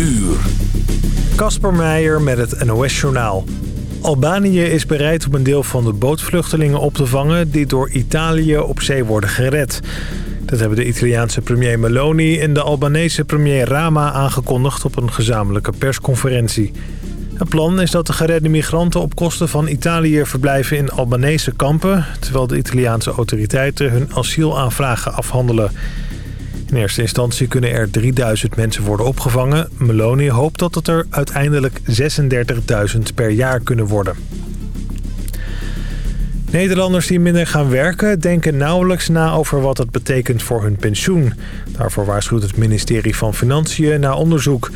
uur. Kasper Meijer met het NOS-journaal. Albanië is bereid om een deel van de bootvluchtelingen op te vangen... die door Italië op zee worden gered. Dat hebben de Italiaanse premier Meloni en de Albanese premier Rama aangekondigd... op een gezamenlijke persconferentie. Het plan is dat de geredde migranten op kosten van Italië verblijven in Albanese kampen... terwijl de Italiaanse autoriteiten hun asielaanvragen afhandelen... In eerste instantie kunnen er 3000 mensen worden opgevangen. Meloni hoopt dat het er uiteindelijk 36.000 per jaar kunnen worden. Nederlanders die minder gaan werken denken nauwelijks na over wat het betekent voor hun pensioen. Daarvoor waarschuwt het ministerie van Financiën na onderzoek.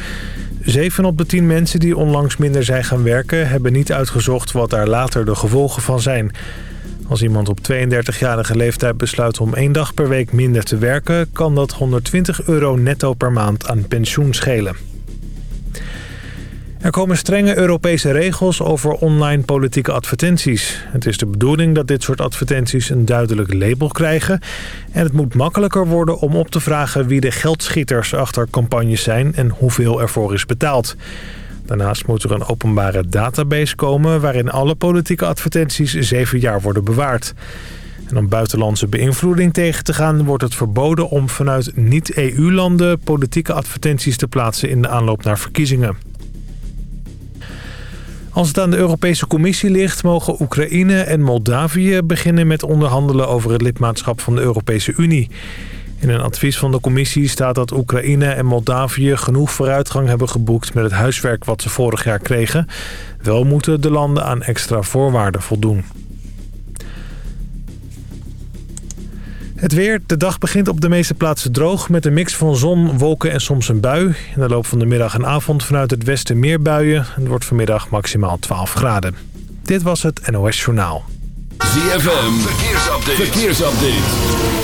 7 op de 10 mensen die onlangs minder zijn gaan werken... hebben niet uitgezocht wat daar later de gevolgen van zijn. Als iemand op 32-jarige leeftijd besluit om één dag per week minder te werken... kan dat 120 euro netto per maand aan pensioen schelen. Er komen strenge Europese regels over online politieke advertenties. Het is de bedoeling dat dit soort advertenties een duidelijk label krijgen. En het moet makkelijker worden om op te vragen wie de geldschieters achter campagnes zijn... en hoeveel ervoor is betaald. Daarnaast moet er een openbare database komen... waarin alle politieke advertenties zeven jaar worden bewaard. En om buitenlandse beïnvloeding tegen te gaan... wordt het verboden om vanuit niet-EU-landen politieke advertenties te plaatsen... in de aanloop naar verkiezingen. Als het aan de Europese Commissie ligt... mogen Oekraïne en Moldavië beginnen met onderhandelen... over het lidmaatschap van de Europese Unie... In een advies van de commissie staat dat Oekraïne en Moldavië genoeg vooruitgang hebben geboekt met het huiswerk wat ze vorig jaar kregen. Wel moeten de landen aan extra voorwaarden voldoen. Het weer. De dag begint op de meeste plaatsen droog... met een mix van zon, wolken en soms een bui. In de loop van de middag en avond vanuit het westen meer buien. Het wordt vanmiddag maximaal 12 graden. Dit was het NOS Journaal. ZFM. Verkeersupdate.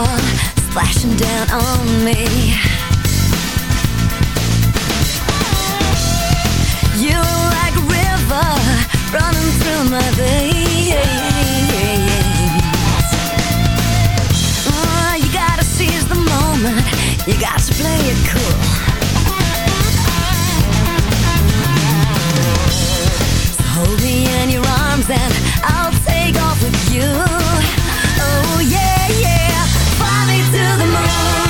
waterfall Splashing down on me. You are like a river Running through my veins. Oh, You gotta seize the moment You got to play it cool. So hold me in your arms and I'll take off with you to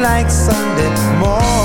like Sunday morning.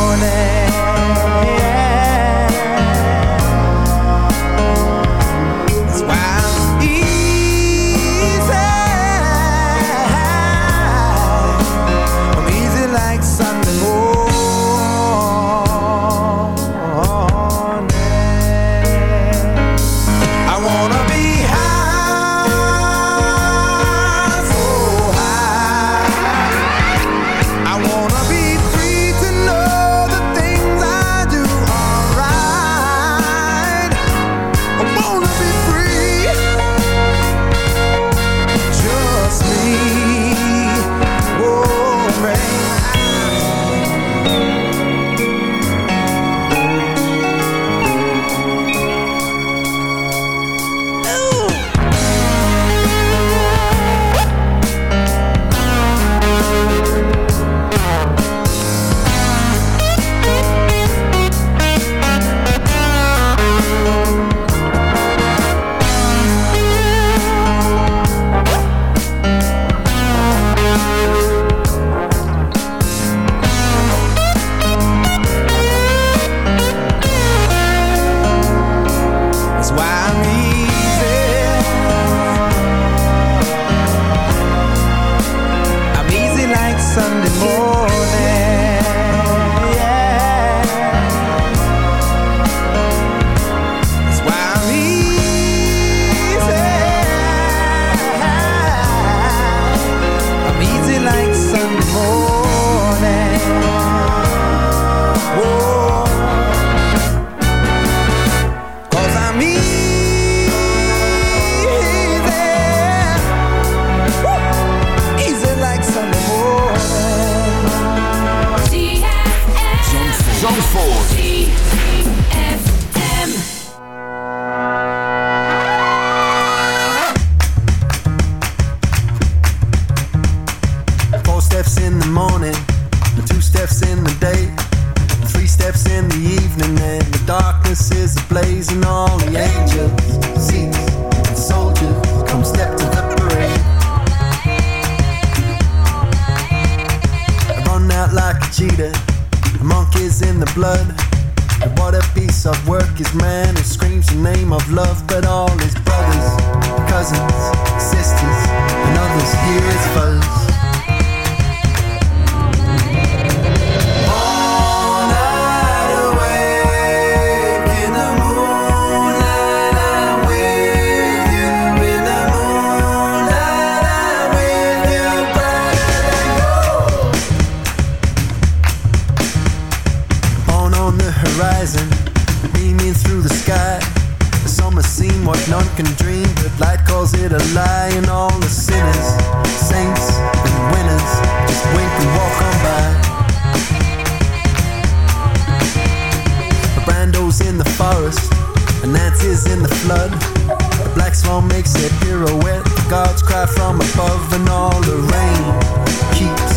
in the flood. A black swan makes a pirouette. Gods cry from above, and all the rain keeps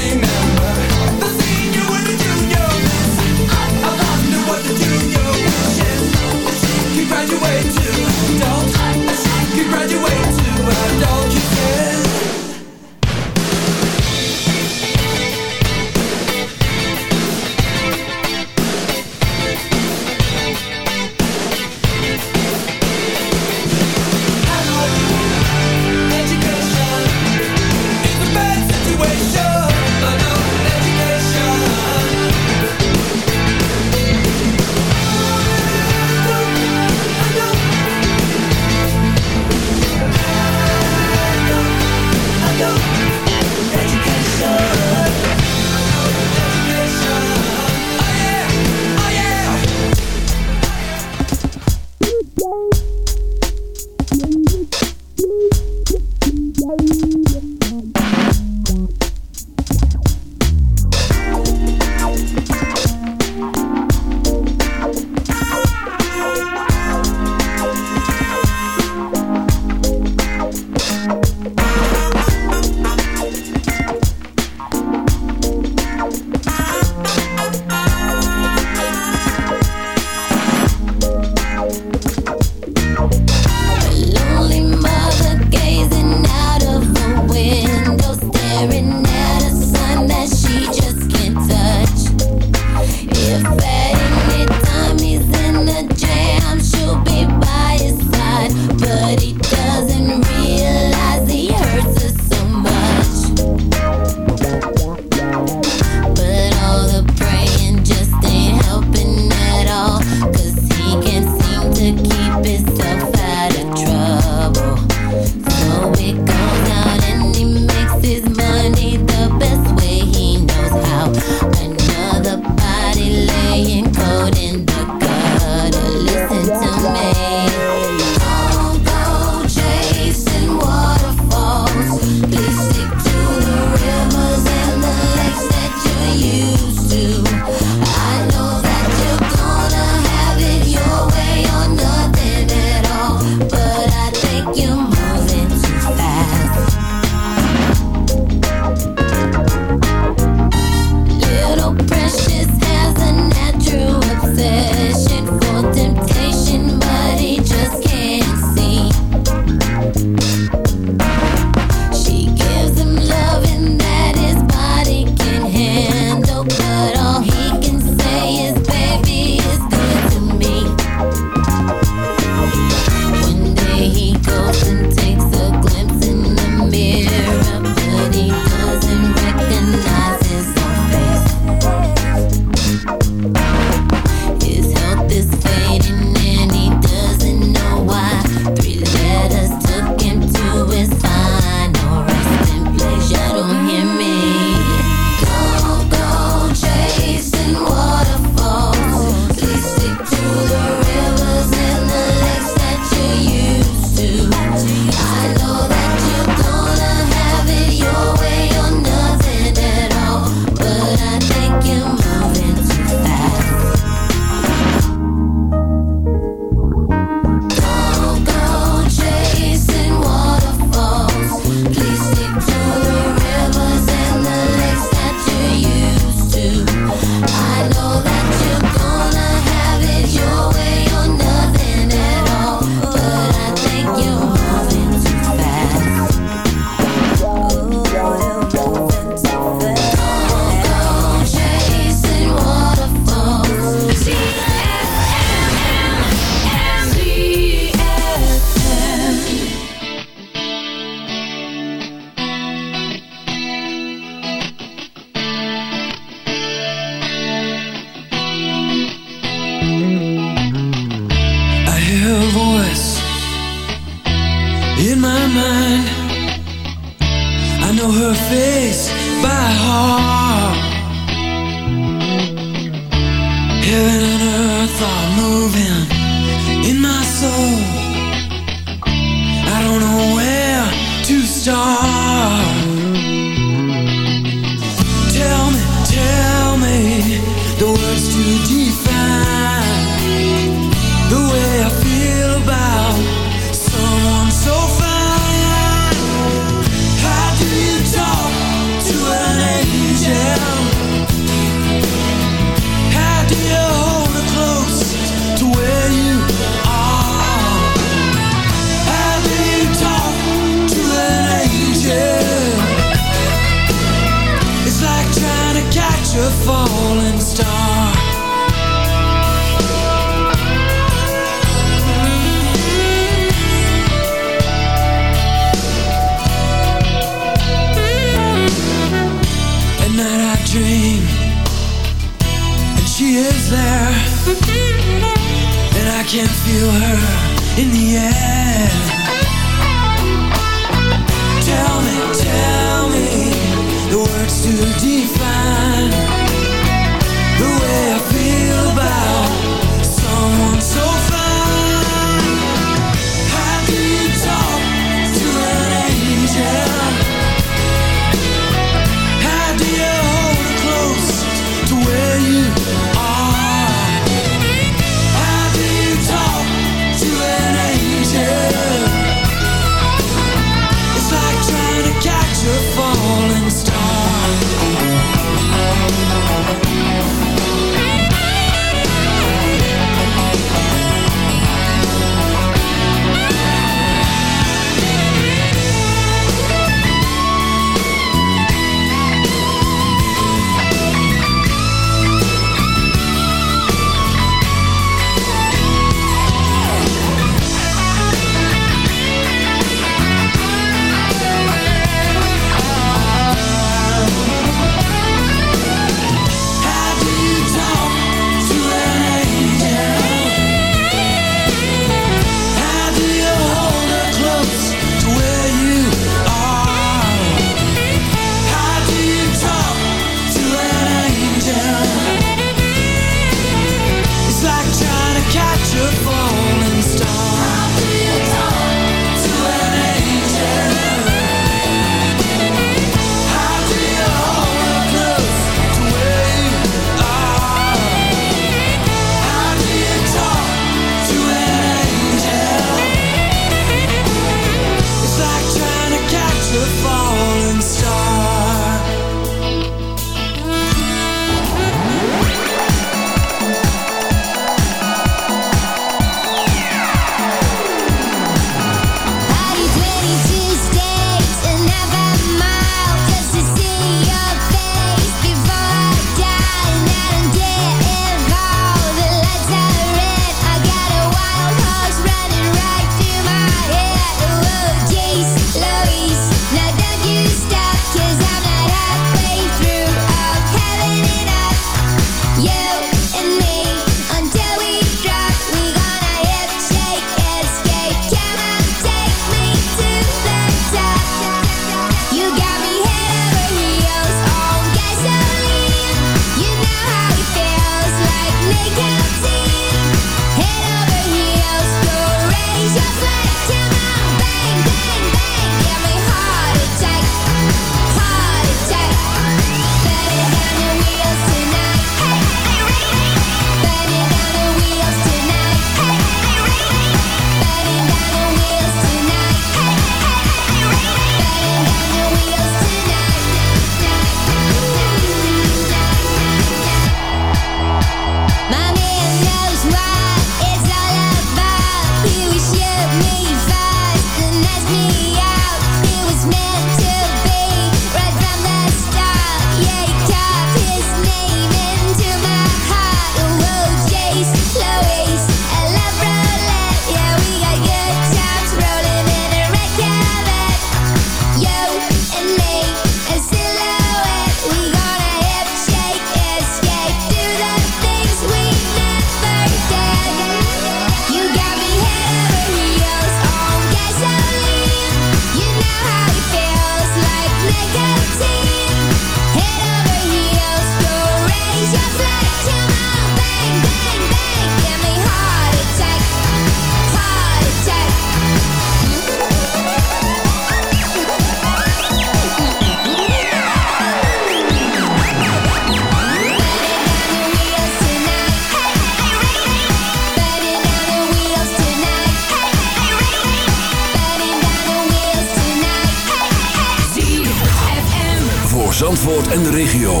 regio.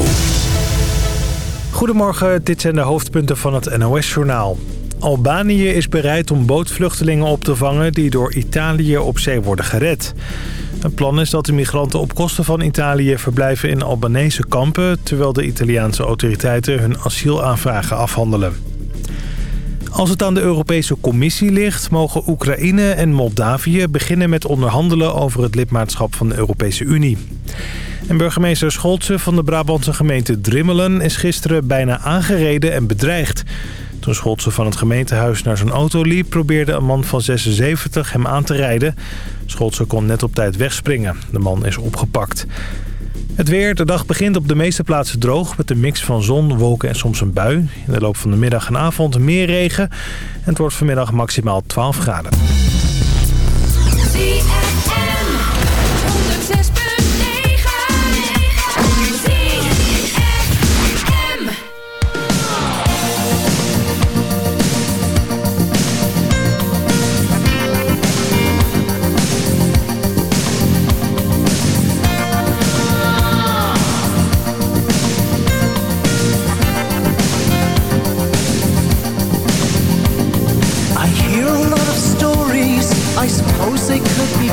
Goedemorgen, dit zijn de hoofdpunten van het NOS-journaal. Albanië is bereid om bootvluchtelingen op te vangen die door Italië op zee worden gered. Het plan is dat de migranten op kosten van Italië verblijven in Albanese kampen... terwijl de Italiaanse autoriteiten hun asielaanvragen afhandelen. Als het aan de Europese Commissie ligt... mogen Oekraïne en Moldavië beginnen met onderhandelen... over het lidmaatschap van de Europese Unie. En burgemeester Scholtse van de Brabantse gemeente Drimmelen... is gisteren bijna aangereden en bedreigd. Toen Scholtse van het gemeentehuis naar zijn auto liep... probeerde een man van 76 hem aan te rijden. Scholtse kon net op tijd wegspringen. De man is opgepakt. Het weer. De dag begint op de meeste plaatsen droog... met een mix van zon, wolken en soms een bui. In de loop van de middag en avond meer regen. En het wordt vanmiddag maximaal 12 graden.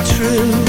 True.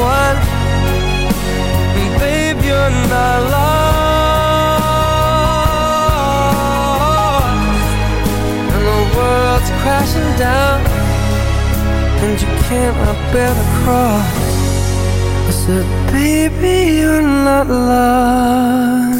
won. And babe, you're not lost, and the world's crashing down, and you cannot bear the cross. I said, baby, you're not lost.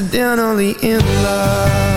Accidentally in love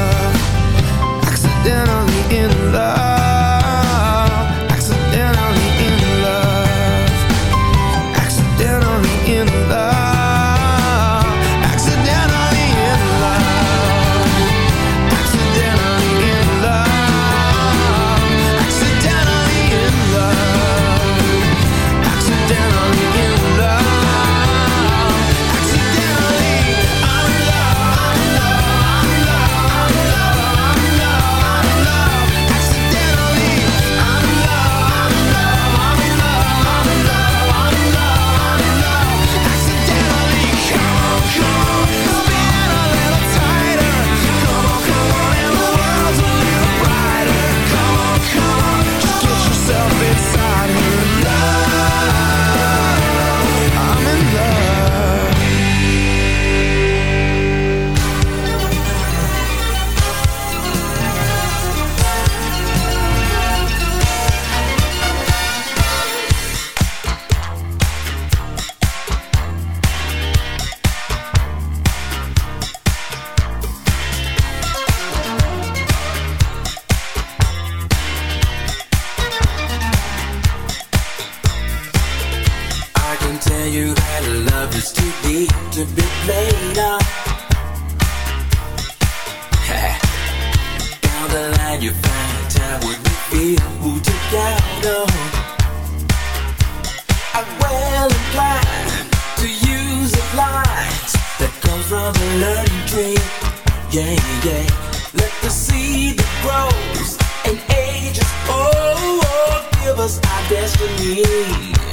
destiny.